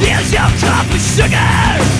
Fill your cup of sugar.